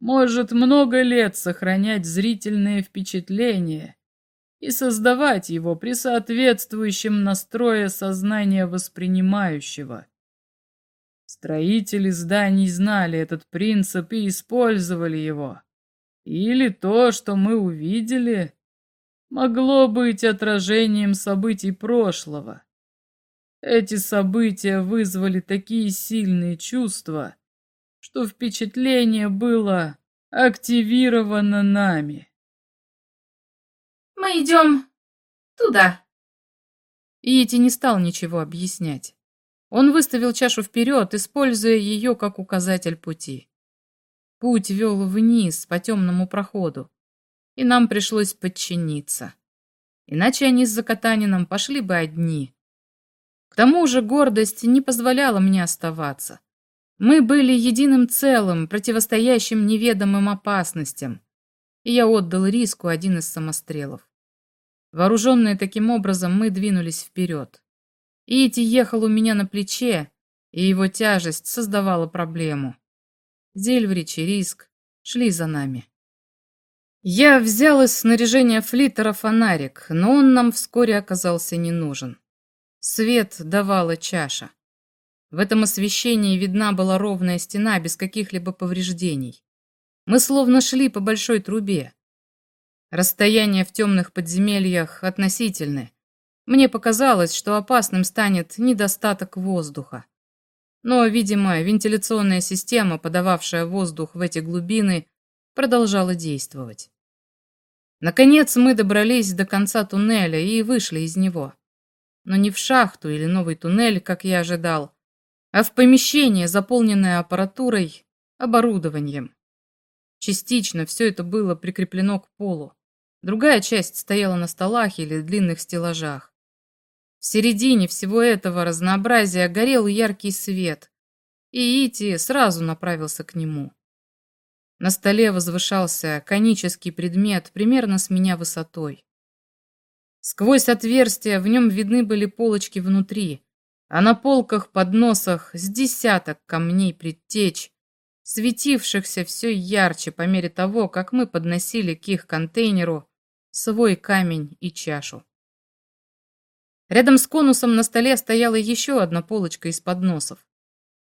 может много лет сохранять зрительное впечатление и создавать его при соответствующем настрое сознания воспринимающего. Строители зданий знали этот принцип и использовали его. Или то, что мы увидели, могло быть отражением событий прошлого. Эти события вызвали такие сильные чувства, что впечатление было активировано нами. Мы идем туда. Иити не стал ничего объяснять. Он выставил чашу вперед, используя ее как указатель пути. Путь вел вниз по темному проходу, и нам пришлось подчиниться. Иначе они с Закатанином пошли бы одни. К тому же гордость не позволяла мне оставаться. Мы были единым целым, противостоящим неведомым опасностям, и я отдал риску один из самострелов. Вооруженные таким образом, мы двинулись вперед. Ити ехал у меня на плече, и его тяжесть создавала проблему. Зельврич и Риск шли за нами. Я взял из снаряжения флиттера фонарик, но он нам вскоре оказался не нужен. Свет давала чаша. В этом освещении видна была ровная стена без каких-либо повреждений. Мы словно шли по большой трубе. Расстояния в темных подземельях относительны. Мне показалось, что опасным станет недостаток воздуха. Но, видимо, вентиляционная система, подававшая воздух в эти глубины, продолжала действовать. Наконец мы добрались до конца туннеля и вышли из него. Но не в шахту или новый туннель, как я ожидал, а в помещение, заполненное аппаратурой, оборудованием. Частично все это было прикреплено к полу. Другая часть стояла на столах или длинных стеллажах. В середине всего этого разнообразия горел яркий свет, и Ити сразу направился к нему. На столе возвышался конический предмет примерно с меня высотой. Сквозь отверстия в нем видны были полочки внутри, а на полках-подносах с десяток камней предтеч, светившихся все ярче по мере того, как мы подносили к их контейнеру свой камень и чашу. Рядом с конусом на столе стояла еще одна полочка из подносов,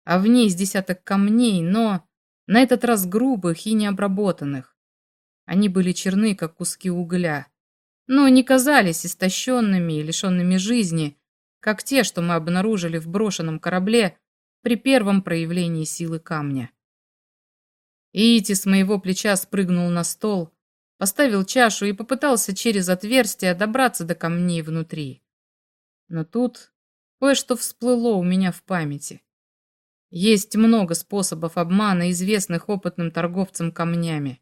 а в ней с десяток камней, но на этот раз грубых и необработанных. Они были черны, как куски угля, но не казались истощенными и лишенными жизни, как те, что мы обнаружили в брошенном корабле при первом проявлении силы камня. Иити с моего плеча спрыгнул на стол, поставил чашу и попытался через отверстие добраться до камней внутри. Но тут кое-что всплыло у меня в памяти. Есть много способов обмана, известных опытным торговцам камнями.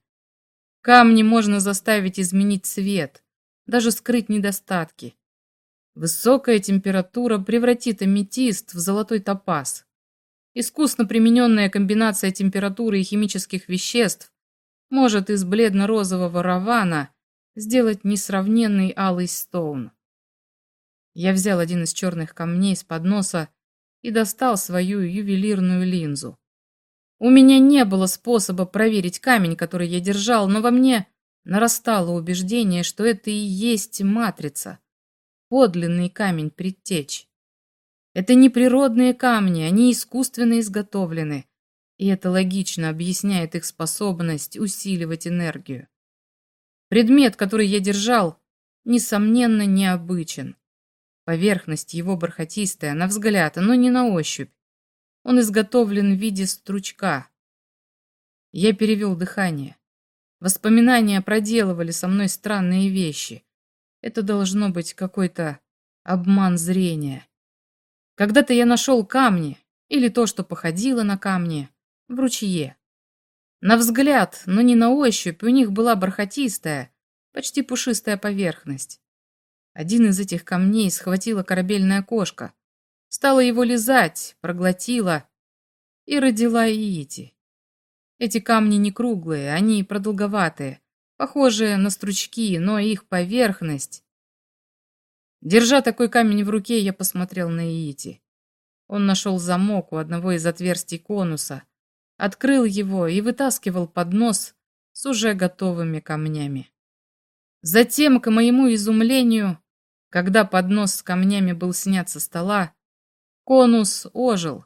Камни можно заставить изменить цвет, даже скрыть недостатки. Высокая температура превратит аметист в золотой топаз. Искусно примененная комбинация температуры и химических веществ может из бледно-розового равана сделать несравненный алый стоун. Я взял один из черных камней с подноса и достал свою ювелирную линзу. У меня не было способа проверить камень, который я держал, но во мне нарастало убеждение, что это и есть матрица, подлинный камень предтеч. Это не природные камни, они искусственно изготовлены, и это логично объясняет их способность усиливать энергию. Предмет, который я держал, несомненно, необычен. Поверхность его бархатистая, на взгляд, но не на ощупь. Он изготовлен в виде стручка. Я перевел дыхание. Воспоминания проделывали со мной странные вещи. Это должно быть какой-то обман зрения. Когда-то я нашел камни, или то, что походило на камни, в ручье. На взгляд, но не на ощупь, у них была бархатистая, почти пушистая поверхность. Один из этих камней схватила корабельная кошка, стала его лизать, проглотила и родила Иити. Эти камни не круглые, они продолговатые, похожие на стручки, но их поверхность... Держа такой камень в руке, я посмотрел на Иити. Он нашел замок у одного из отверстий конуса, открыл его и вытаскивал поднос с уже готовыми камнями. Затем, к моему изумлению, когда поднос с камнями был снят со стола, конус ожил.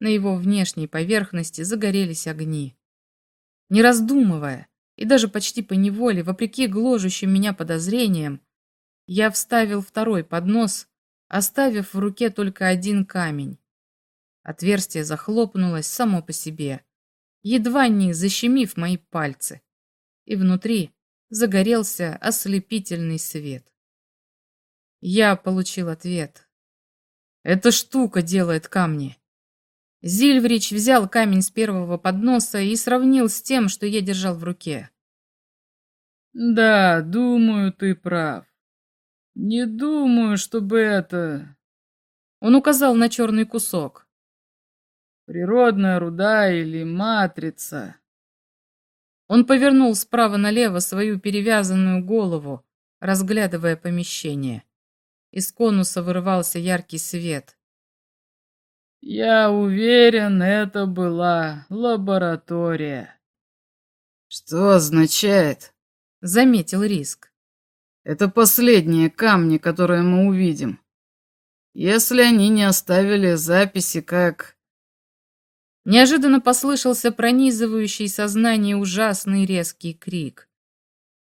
На его внешней поверхности загорелись огни. Не раздумывая, и даже почти по неволе, вопреки гложущим меня подозрениям, я вставил второй поднос, оставив в руке только один камень. Отверстие захлопнулось само по себе, едва не защемив мои пальцы, и внутри загорелся ослепительный свет. Я получил ответ. Эта штука делает камни. Зильврич взял камень с первого подноса и сравнил с тем, что я держал в руке. Да, думаю, ты прав. Не думаю, чтобы это... Он указал на черный кусок. Природная руда или матрица. Он повернул справа налево свою перевязанную голову, разглядывая помещение. Из конуса вырывался яркий свет. Я уверен, это была лаборатория. Что означает? Заметил Риск. Это последние камни, которые мы увидим. Если они не оставили записи, как... Неожиданно послышался пронизывающий сознание ужасный резкий крик.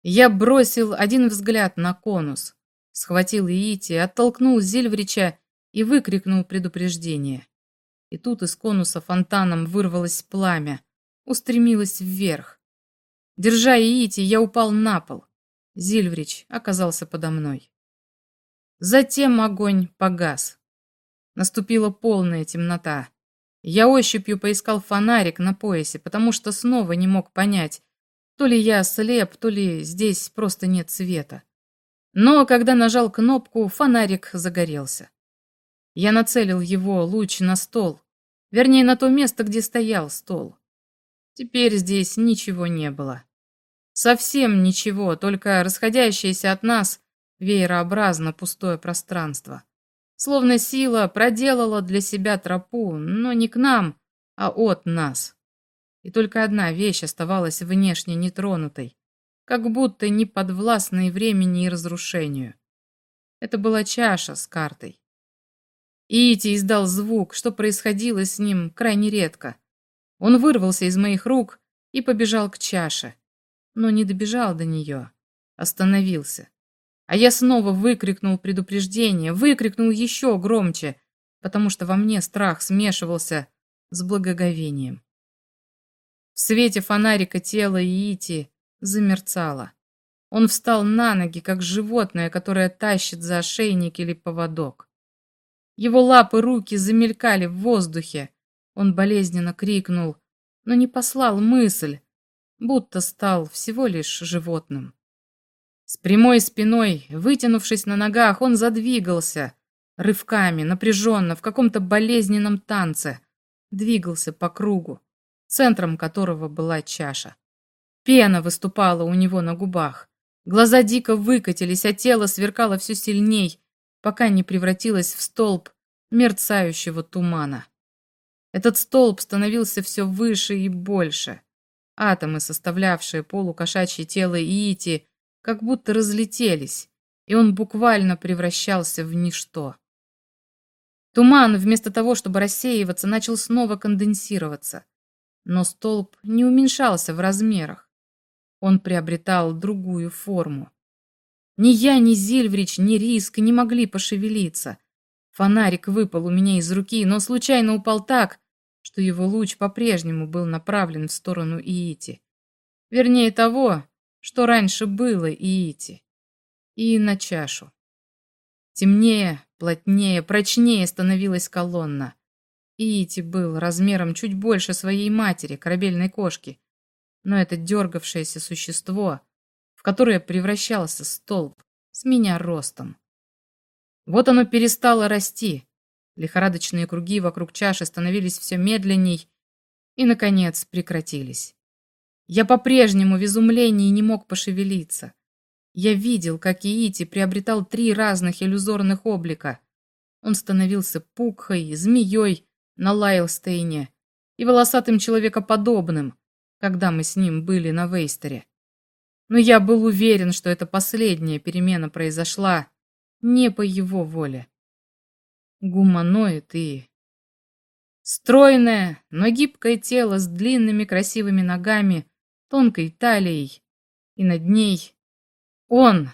Я бросил один взгляд на конус, схватил Иити, оттолкнул Зильврича и выкрикнул предупреждение. И тут из конуса фонтаном вырвалось пламя, устремилось вверх. Держа Иити, я упал на пол. Зильврич оказался подо мной. Затем огонь погас. Наступила полная темнота. Я ощупью поискал фонарик на поясе, потому что снова не мог понять, то ли я слеп, то ли здесь просто нет света. Но когда нажал кнопку, фонарик загорелся. Я нацелил его луч на стол, вернее, на то место, где стоял стол. Теперь здесь ничего не было. Совсем ничего, только расходящееся от нас веерообразно пустое пространство. Словно сила проделала для себя тропу, но не к нам, а от нас. И только одна вещь оставалась внешне нетронутой, как будто не подвластной времени и разрушению. Это была чаша с картой. Ити издал звук, что происходило с ним крайне редко. Он вырвался из моих рук и побежал к чаше, но не добежал до нее, остановился. А я снова выкрикнул предупреждение, выкрикнул еще громче, потому что во мне страх смешивался с благоговением. В свете фонарика тело Иити замерцало. Он встал на ноги, как животное, которое тащит за ошейник или поводок. Его лапы, руки замелькали в воздухе. Он болезненно крикнул, но не послал мысль, будто стал всего лишь животным. С прямой спиной, вытянувшись на ногах, он задвигался, рывками, напряженно, в каком-то болезненном танце, двигался по кругу, центром которого была чаша. Пена выступала у него на губах. Глаза дико выкатились, а тело сверкало все сильней, пока не превратилась в столб мерцающего тумана. Этот столб становился все выше и больше. Атомы, составлявшие полукошачье тело Иити, как будто разлетелись, и он буквально превращался в ничто. Туман, вместо того, чтобы рассеиваться, начал снова конденсироваться. Но столб не уменьшался в размерах. Он приобретал другую форму. Ни я, ни Зильврич, ни Риск не могли пошевелиться. Фонарик выпал у меня из руки, но случайно упал так, что его луч по-прежнему был направлен в сторону Иити. Вернее того, что раньше было Иити. И на чашу. Темнее, плотнее, прочнее становилась колонна. Иити был размером чуть больше своей матери, корабельной кошки. Но это дергавшееся существо в которое превращался столб, с меня ростом. Вот оно перестало расти. Лихорадочные круги вокруг чаши становились все медленней и, наконец, прекратились. Я по-прежнему в изумлении не мог пошевелиться. Я видел, как Иити приобретал три разных иллюзорных облика. Он становился пукхой, змеей на Лайлстейне и волосатым человекоподобным, когда мы с ним были на Вейстере но я был уверен, что эта последняя перемена произошла не по его воле. Гуманоид и... Стройное, но гибкое тело с длинными красивыми ногами, тонкой талией, и над ней он...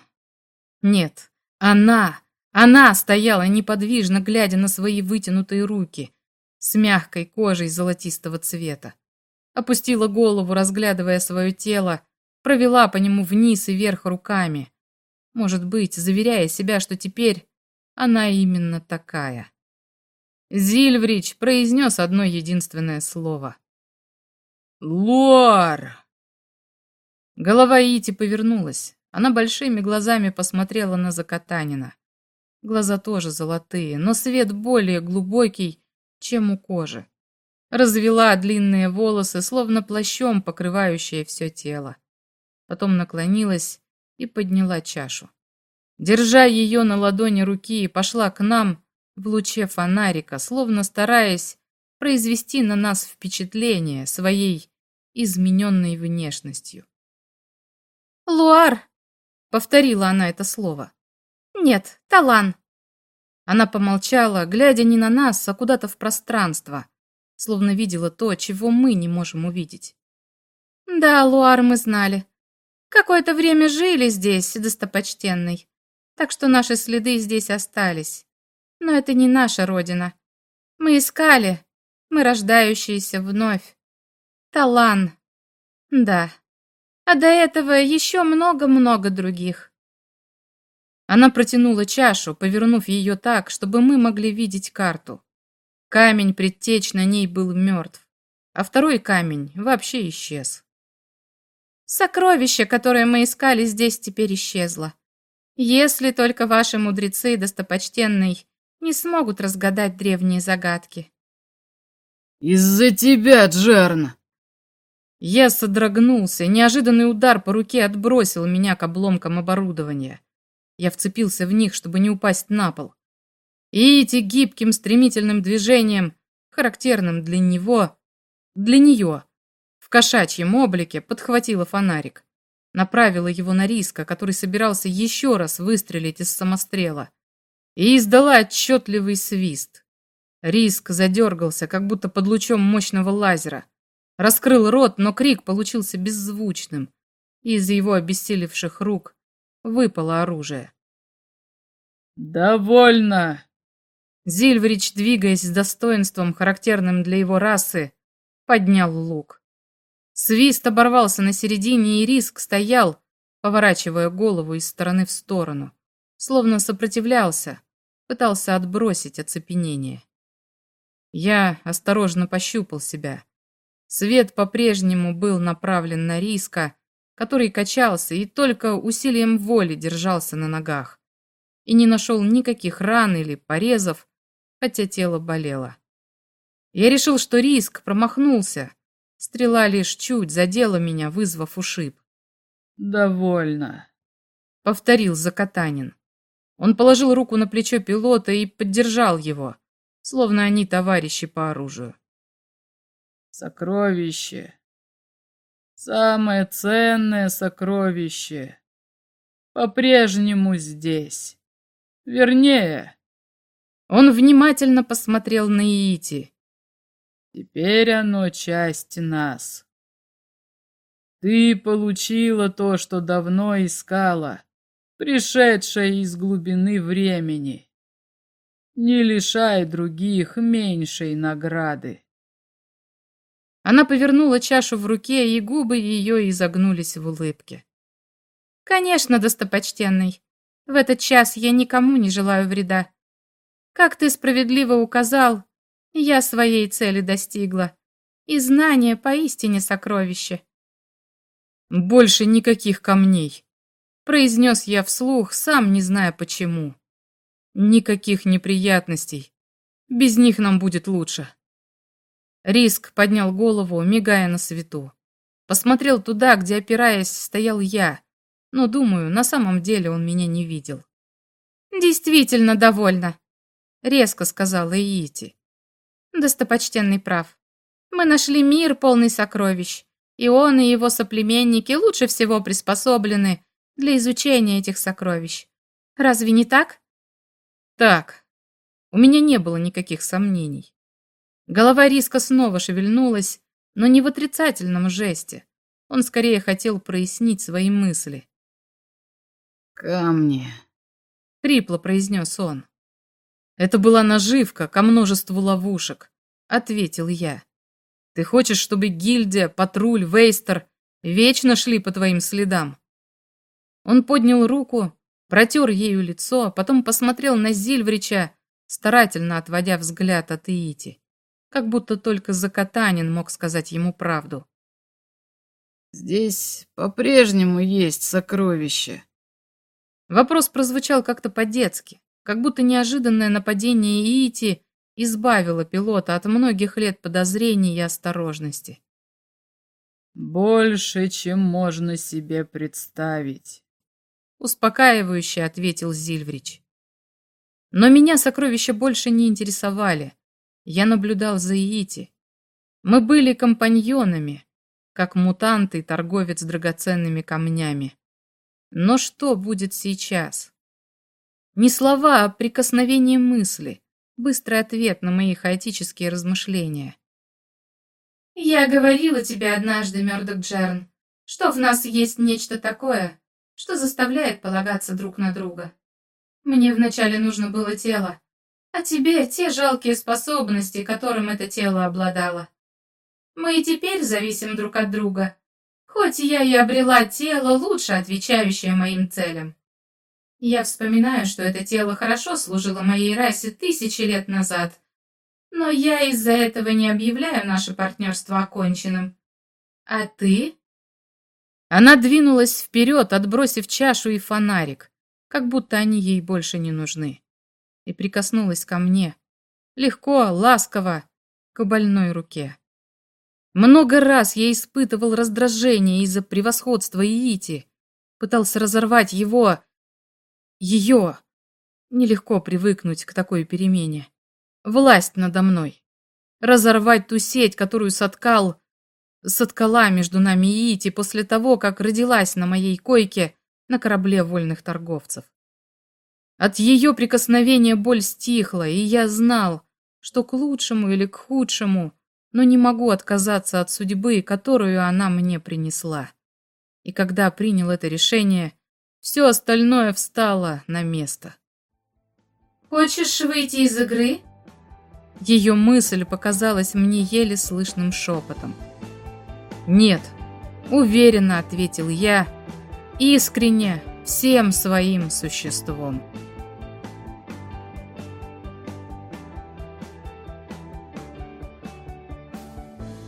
Нет, она... Она стояла неподвижно, глядя на свои вытянутые руки с мягкой кожей золотистого цвета. Опустила голову, разглядывая свое тело, провела по нему вниз и вверх руками. Может быть, заверяя себя, что теперь она именно такая. Зильврич произнес одно единственное слово. «Луар!» Голова Ити повернулась. Она большими глазами посмотрела на Закатанина. Глаза тоже золотые, но свет более глубокий, чем у кожи. Развела длинные волосы, словно плащом, покрывающие все тело. Потом наклонилась и подняла чашу. Держа ее на ладони руки, пошла к нам в луче фонарика, словно стараясь произвести на нас впечатление своей измененной внешностью. «Луар!» — повторила она это слово. «Нет, Талан!» Она помолчала, глядя не на нас, а куда-то в пространство, словно видела то, чего мы не можем увидеть. «Да, Луар, мы знали. Какое-то время жили здесь, достопочтенный, так что наши следы здесь остались. Но это не наша родина. Мы искали, мы рождающиеся вновь. Талан. Да. А до этого еще много-много других. Она протянула чашу, повернув ее так, чтобы мы могли видеть карту. Камень предтеч на ней был мертв, а второй камень вообще исчез. Сокровище, которое мы искали здесь, теперь исчезло. Если только ваши мудрецы, достопочтенный, не смогут разгадать древние загадки. «Из-за тебя, Джерн!» Я содрогнулся, неожиданный удар по руке отбросил меня к обломкам оборудования. Я вцепился в них, чтобы не упасть на пол. И эти гибким стремительным движением, характерным для него, для нее, в кошачьем облике, подхватила фонарик. Направила его на Риска, который собирался еще раз выстрелить из самострела. И издала отчетливый свист. Риск задергался, как будто под лучом мощного лазера. Раскрыл рот, но крик получился беззвучным. Из его обессилевших рук выпало оружие. «Довольно!» Зильврич, двигаясь с достоинством, характерным для его расы, поднял лук. Свист оборвался на середине, и Риск стоял, поворачивая голову из стороны в сторону, словно сопротивлялся, пытался отбросить оцепенение. Я осторожно пощупал себя. Свет по-прежнему был направлен на Риска, который качался и только усилием воли держался на ногах, и не нашел никаких ран или порезов, хотя тело болело. Я решил, что Риск промахнулся. Стрела лишь чуть задела меня, вызвав ушиб. «Довольно», — повторил Закатанин. Он положил руку на плечо пилота и поддержал его, словно они товарищи по оружию. «Сокровище Самое ценное сокровище по-прежнему здесь. Вернее, он внимательно посмотрел на Иити. Теперь оно часть нас. Ты получила то, что давно искала, пришедшее из глубины времени. Не лишай других меньшей награды. Она повернула чашу в руке, и губы ее изогнулись в улыбке. «Конечно, достопочтенный, в этот час я никому не желаю вреда. Как ты справедливо указал, я своей цели достигла, и знание поистине сокровище». «Больше никаких камней», — произнес я вслух, сам не зная почему. «Никаких неприятностей. Без них нам будет лучше». Риск поднял голову, мигая на свету. Посмотрел туда, где, опираясь, стоял я, но, думаю, на самом деле он меня не видел. «Действительно довольна», — резко сказала Иити. «Достопочтенный прав. Мы нашли мир, полный сокровищ, и он и его соплеменники лучше всего приспособлены для изучения этих сокровищ. Разве не так?» «Так. У меня не было никаких сомнений. Голова Риска снова шевельнулась, но не в отрицательном жесте. Он скорее хотел прояснить свои мысли. «Камни», — хрипло произнес он. «Это была наживка ко множеству ловушек», — ответил я. «Ты хочешь, чтобы гильдия, патруль, вейстер вечно шли по твоим следам?» Он поднял руку, протер ею лицо, а потом посмотрел на Зильврича, старательно отводя взгляд от Иити, как будто только Закатанин мог сказать ему правду. «Здесь по-прежнему есть сокровища». Вопрос прозвучал как-то по-детски, как будто неожиданное нападение Иити избавило пилота от многих лет подозрений и осторожности. «Больше, чем можно себе представить», — успокаивающе ответил Зильврич. Но меня сокровища больше не интересовали. Я наблюдал за Иити. Мы были компаньонами, как мутант и торговец драгоценными камнями. Но что будет сейчас? Не слова, а прикосновение мысли, быстрый ответ на мои хаотические размышления. «Я говорила тебе однажды, Мёрдок Джерн, что в нас есть нечто такое, что заставляет полагаться друг на друга. Мне вначале нужно было тело, а тебе те жалкие способности, которым это тело обладало. Мы и теперь зависим друг от друга, хоть я и обрела тело, лучше отвечающее моим целям. Я вспоминаю, что это тело хорошо служило моей расе тысячи лет назад, но я из-за этого не объявляю наше партнерство оконченным. А ты? Она двинулась вперед, отбросив чашу и фонарик как будто они ей больше не нужны. И прикоснулась ко мне, легко, ласково, к больной руке. Много раз я испытывал раздражение из-за превосходства Иити, пытался разорвать его, ее. Нелегко привыкнуть к такой перемене. Власть надо мной. Разорвать ту сеть, которую соткал, соткала между нами Иити после того, как родилась на моей койке на корабле вольных торговцев. От ее прикосновения боль стихла, и я знал, что к лучшему или к худшему, но не могу отказаться от судьбы, которую она мне принесла. И когда принял это решение, все остальное встало на место. «Хочешь выйти из игры?» Ее мысль показалась мне еле слышным шепотом. «Нет», — уверенно ответил я, — искренне, всем своим существом.